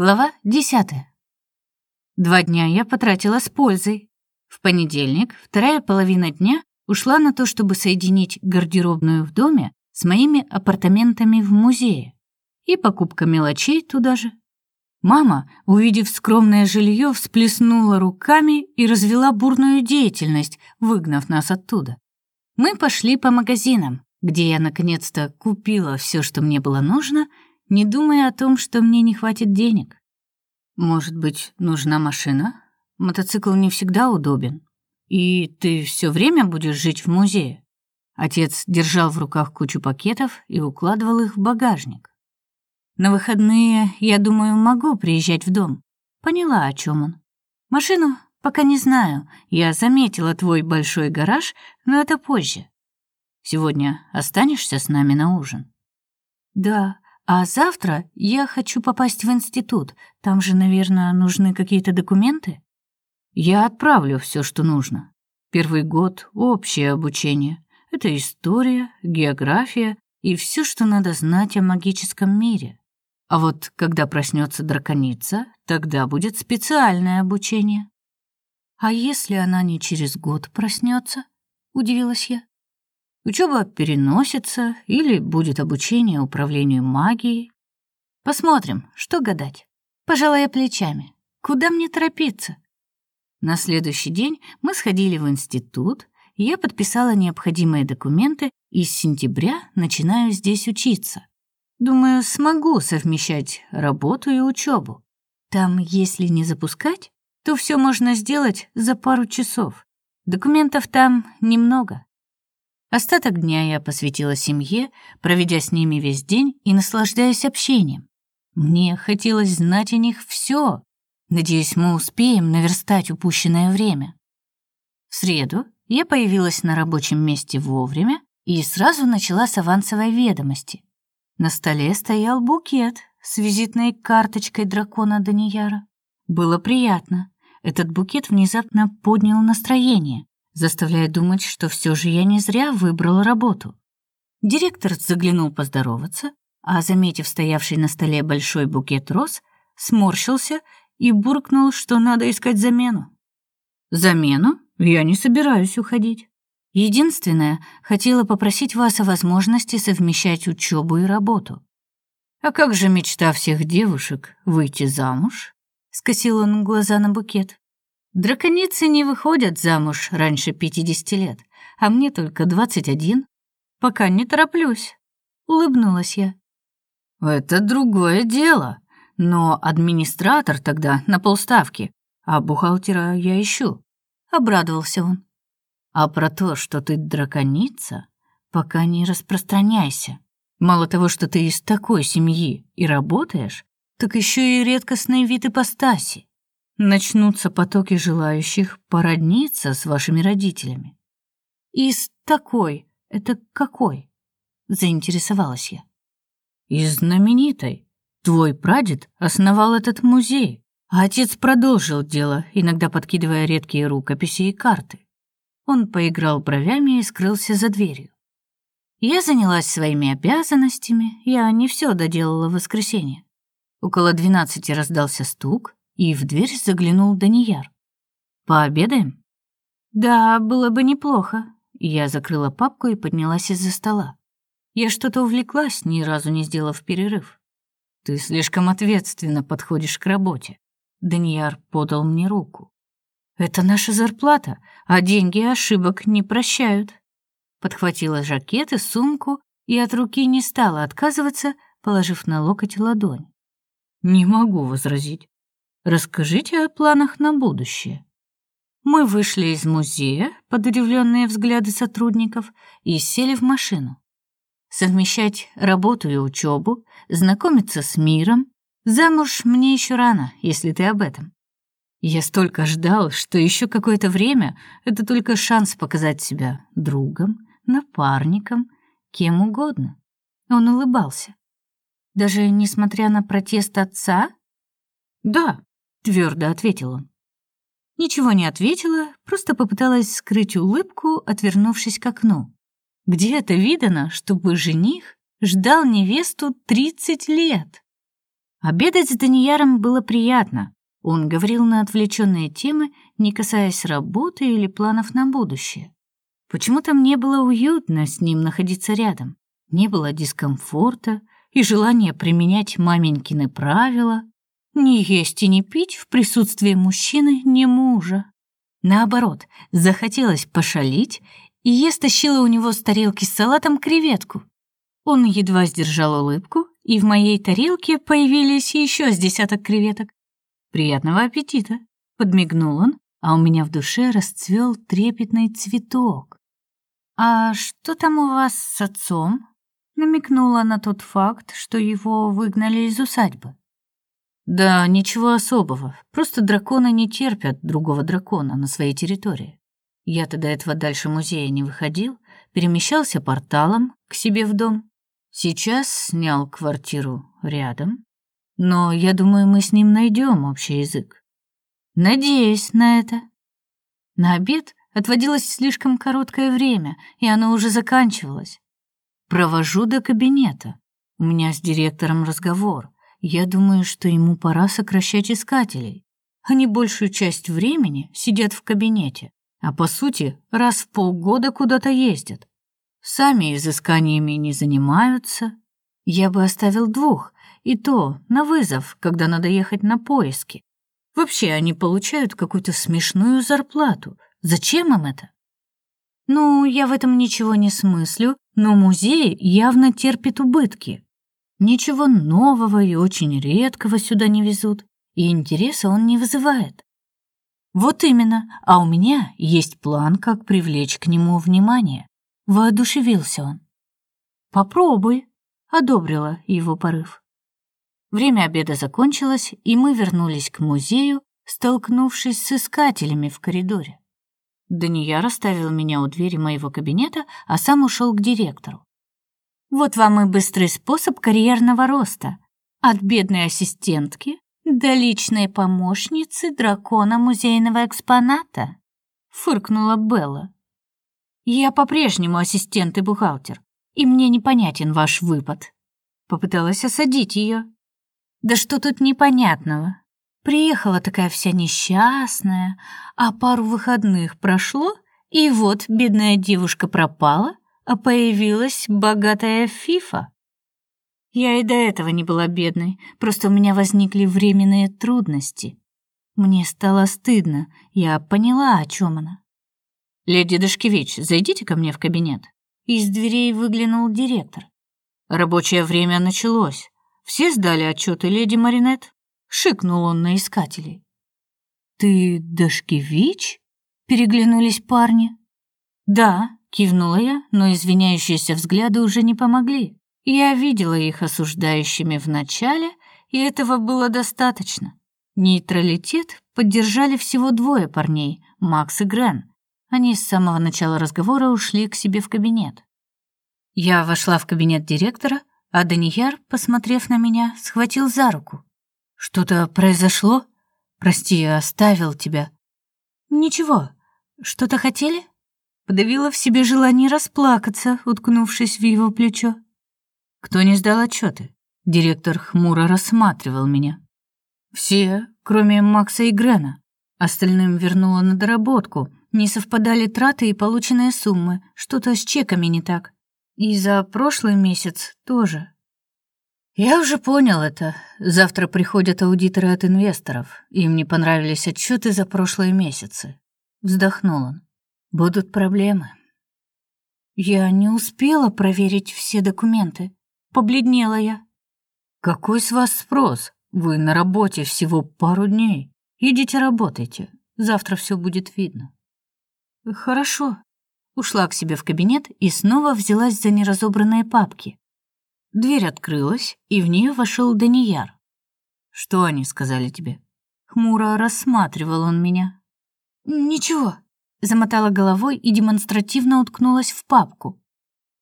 Глава 10. Два дня я потратила с пользой. В понедельник, вторая половина дня ушла на то, чтобы соединить гардеробную в доме с моими апартаментами в музее и покупка мелочей туда же. Мама, увидев скромное жилье, всплеснула руками и развела бурную деятельность, выгнав нас оттуда. Мы пошли по магазинам, где я наконец-то купила все, что мне было нужно — не думая о том, что мне не хватит денег. Может быть, нужна машина? Мотоцикл не всегда удобен. И ты все время будешь жить в музее? Отец держал в руках кучу пакетов и укладывал их в багажник. На выходные, я думаю, могу приезжать в дом. Поняла, о чем он. Машину пока не знаю. Я заметила твой большой гараж, но это позже. Сегодня останешься с нами на ужин? Да, а завтра я хочу попасть в институт. Там же, наверное, нужны какие-то документы. Я отправлю все, что нужно. Первый год общее обучение. Это история, география и все, что надо знать о магическом мире. А вот когда проснется драконица, тогда будет специальное обучение. А если она не через год проснется? удивилась я. Учеба переносится или будет обучение управлению магией. Посмотрим, что гадать. Пожалуй, плечами. Куда мне торопиться? На следующий день мы сходили в институт, я подписала необходимые документы и с сентября начинаю здесь учиться. Думаю, смогу совмещать работу и учебу. Там, если не запускать, то все можно сделать за пару часов. Документов там немного. Остаток дня я посвятила семье, проведя с ними весь день и наслаждаясь общением. Мне хотелось знать о них все. Надеюсь, мы успеем наверстать упущенное время. В среду я появилась на рабочем месте вовремя и сразу начала с авансовой ведомости. На столе стоял букет с визитной карточкой дракона Данияра. Было приятно. Этот букет внезапно поднял настроение заставляя думать, что все же я не зря выбрал работу. Директор заглянул поздороваться, а, заметив стоявший на столе большой букет роз, сморщился и буркнул, что надо искать замену. «Замену? Я не собираюсь уходить. Единственное, хотела попросить вас о возможности совмещать учебу и работу». «А как же мечта всех девушек — выйти замуж?» — скосил он глаза на букет. Драконицы не выходят замуж раньше 50 лет, а мне только 21. Пока не тороплюсь, улыбнулась я. Это другое дело, но администратор тогда на полставки, а бухгалтера я ищу, обрадовался он. А про то, что ты драконица, пока не распространяйся. Мало того, что ты из такой семьи и работаешь, так еще и редкостный вид ипостаси начнутся потоки желающих породниться с вашими родителями. Из такой, это какой? Заинтересовалась я. Из знаменитой. Твой прадед основал этот музей, а отец продолжил дело, иногда подкидывая редкие рукописи и карты. Он поиграл бровями и скрылся за дверью. Я занялась своими обязанностями, я не все доделала в воскресенье. Около двенадцати раздался стук, и в дверь заглянул Данияр. «Пообедаем?» «Да, было бы неплохо». Я закрыла папку и поднялась из-за стола. Я что-то увлеклась, ни разу не сделав перерыв. «Ты слишком ответственно подходишь к работе». Данияр подал мне руку. «Это наша зарплата, а деньги ошибок не прощают». Подхватила жакет и сумку и от руки не стала отказываться, положив на локоть ладонь. «Не могу возразить. Расскажите о планах на будущее. Мы вышли из музея под удивленные взгляды сотрудников и сели в машину. Совмещать работу и учебу, знакомиться с миром. Замуж мне еще рано, если ты об этом. Я столько ждал, что еще какое-то время это только шанс показать себя другом, напарником, кем угодно. Он улыбался. Даже несмотря на протест отца? Да, твердо ответил он. Ничего не ответила, просто попыталась скрыть улыбку, отвернувшись к окну. Где это видано, чтобы жених ждал невесту 30 лет? Обедать с Данияром было приятно. Он говорил на отвлеченные темы, не касаясь работы или планов на будущее. Почему-то мне было уютно с ним находиться рядом. Не было дискомфорта и желания применять маменькины правила. Не есть и не пить в присутствии мужчины, не мужа. Наоборот, захотелось пошалить, и я стащила у него с тарелки с салатом креветку. Он едва сдержал улыбку, и в моей тарелке появились еще с десяток креветок. «Приятного аппетита!» — подмигнул он, а у меня в душе расцвел трепетный цветок. «А что там у вас с отцом?» — намекнула на тот факт, что его выгнали из усадьбы. Да, ничего особого. Просто драконы не терпят другого дракона на своей территории. Я-то до этого дальше музея не выходил, перемещался порталом к себе в дом. Сейчас снял квартиру рядом, но я думаю, мы с ним найдем общий язык. Надеюсь на это. На обед отводилось слишком короткое время, и оно уже заканчивалось. Провожу до кабинета. У меня с директором разговор. Я думаю, что ему пора сокращать искателей. Они большую часть времени сидят в кабинете, а по сути раз в полгода куда-то ездят. Сами изысканиями не занимаются. Я бы оставил двух, и то на вызов, когда надо ехать на поиски. Вообще они получают какую-то смешную зарплату. Зачем им это? Ну, я в этом ничего не смыслю, но музей явно терпит убытки. Ничего нового и очень редкого сюда не везут, и интереса он не вызывает. Вот именно, а у меня есть план, как привлечь к нему внимание. Воодушевился он. Попробуй, одобрила его порыв. Время обеда закончилось, и мы вернулись к музею, столкнувшись с искателями в коридоре. Дания расставил меня у двери моего кабинета, а сам ушел к директору. Вот вам и быстрый способ карьерного роста. От бедной ассистентки до личной помощницы дракона музейного экспоната, фыркнула Белла. Я по-прежнему ассистент и бухгалтер, и мне непонятен ваш выпад. Попыталась осадить ее. Да что тут непонятного? Приехала такая вся несчастная, а пару выходных прошло, и вот бедная девушка пропала, а появилась богатая фифа. Я и до этого не была бедной, просто у меня возникли временные трудности. Мне стало стыдно, я поняла, о чем она. «Леди Дашкевич, зайдите ко мне в кабинет». Из дверей выглянул директор. Рабочее время началось. Все сдали отчеты, леди Маринет? Шикнул он на искателей. «Ты Дашкевич?» — переглянулись парни. «Да», Кивнула я, но извиняющиеся взгляды уже не помогли. Я видела их осуждающими в начале, и этого было достаточно. Нейтралитет поддержали всего двое парней, Макс и Грен. Они с самого начала разговора ушли к себе в кабинет. Я вошла в кабинет директора, а Данияр, посмотрев на меня, схватил за руку. «Что-то произошло? Прости, я оставил тебя». «Ничего. Что-то хотели?» Подавила в себе желание расплакаться, уткнувшись в его плечо. Кто не сдал отчеты? Директор хмуро рассматривал меня. Все, кроме Макса и Грена. Остальным вернула на доработку. Не совпадали траты и полученные суммы. Что-то с чеками не так. И за прошлый месяц тоже. Я уже понял это. Завтра приходят аудиторы от инвесторов. Им не понравились отчеты за прошлые месяцы. Вздохнул он. Будут проблемы. Я не успела проверить все документы. Побледнела я. Какой с вас спрос? Вы на работе всего пару дней. Идите работайте. Завтра все будет видно. Хорошо. Ушла к себе в кабинет и снова взялась за неразобранные папки. Дверь открылась, и в нее вошел Данияр. Что они сказали тебе? Хмуро рассматривал он меня. Ничего, замотала головой и демонстративно уткнулась в папку.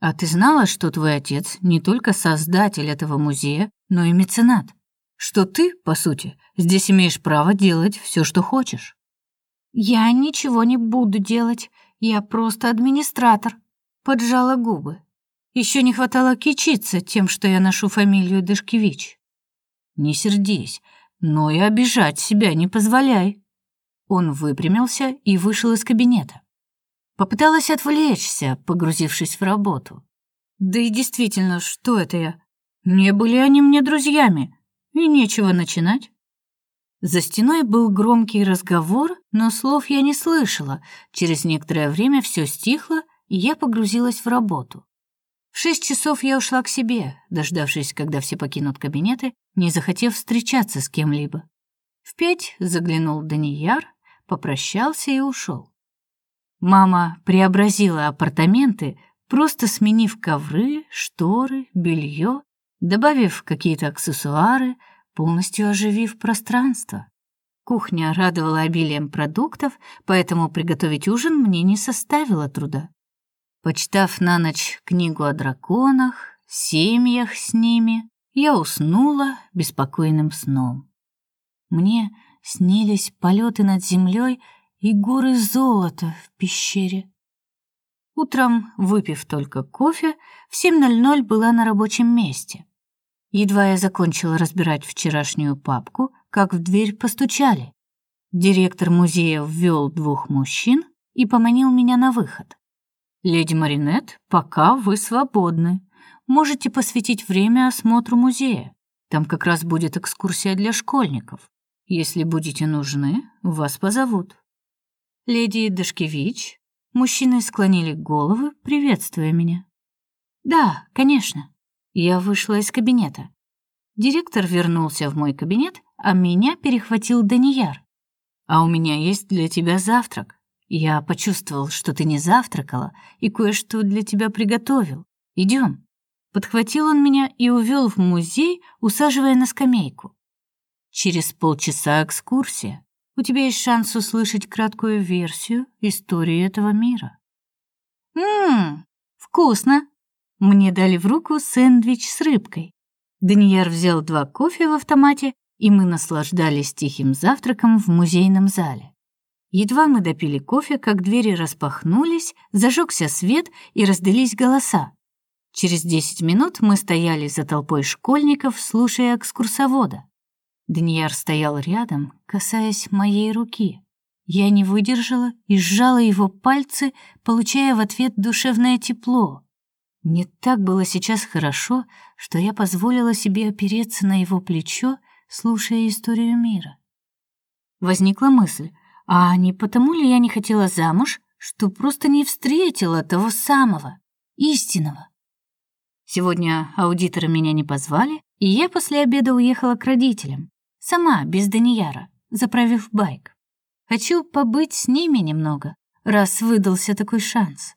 А ты знала, что твой отец не только создатель этого музея, но и меценат? Что ты, по сути, здесь имеешь право делать все, что хочешь? Я ничего не буду делать, я просто администратор, поджала губы. Еще не хватало кичиться тем, что я ношу фамилию Дашкевич. Не сердись, но и обижать себя не позволяй. Он выпрямился и вышел из кабинета. Попыталась отвлечься, погрузившись в работу. Да и действительно, что это я? Не были они мне друзьями, и нечего начинать. За стеной был громкий разговор, но слов я не слышала. Через некоторое время все стихло, и я погрузилась в работу. В шесть часов я ушла к себе, дождавшись, когда все покинут кабинеты, не захотев встречаться с кем-либо. В пять заглянул Данияр, попрощался и ушел. Мама преобразила апартаменты, просто сменив ковры, шторы, белье, добавив какие-то аксессуары, полностью оживив пространство. Кухня радовала обилием продуктов, поэтому приготовить ужин мне не составило труда. Почитав на ночь книгу о драконах, семьях с ними, я уснула беспокойным сном. Мне снились полеты над землей и горы золота в пещере. Утром, выпив только кофе, в 7.00 была на рабочем месте. Едва я закончила разбирать вчерашнюю папку, как в дверь постучали. Директор музея ввел двух мужчин и поманил меня на выход. «Леди Маринет, пока вы свободны. Можете посвятить время осмотру музея. Там как раз будет экскурсия для школьников. Если будете нужны, вас позовут». Леди Дашкевич, мужчины склонили головы, приветствуя меня. «Да, конечно». Я вышла из кабинета. Директор вернулся в мой кабинет, а меня перехватил Данияр. «А у меня есть для тебя завтрак. Я почувствовал, что ты не завтракала, и кое-что для тебя приготовил. Идем». Подхватил он меня и увел в музей, усаживая на скамейку. «Через полчаса экскурсия. У тебя есть шанс услышать краткую версию истории этого мира». «Ммм, вкусно!» Мне дали в руку сэндвич с рыбкой. Данияр взял два кофе в автомате, и мы наслаждались тихим завтраком в музейном зале. Едва мы допили кофе, как двери распахнулись, зажегся свет и раздались голоса. Через десять минут мы стояли за толпой школьников, слушая экскурсовода. Данияр стоял рядом, касаясь моей руки. Я не выдержала и сжала его пальцы, получая в ответ душевное тепло. Мне так было сейчас хорошо, что я позволила себе опереться на его плечо, слушая историю мира. Возникла мысль, а не потому ли я не хотела замуж, что просто не встретила того самого, истинного? Сегодня аудиторы меня не позвали, и я после обеда уехала к родителям, сама, без Данияра, заправив байк. Хочу побыть с ними немного, раз выдался такой шанс.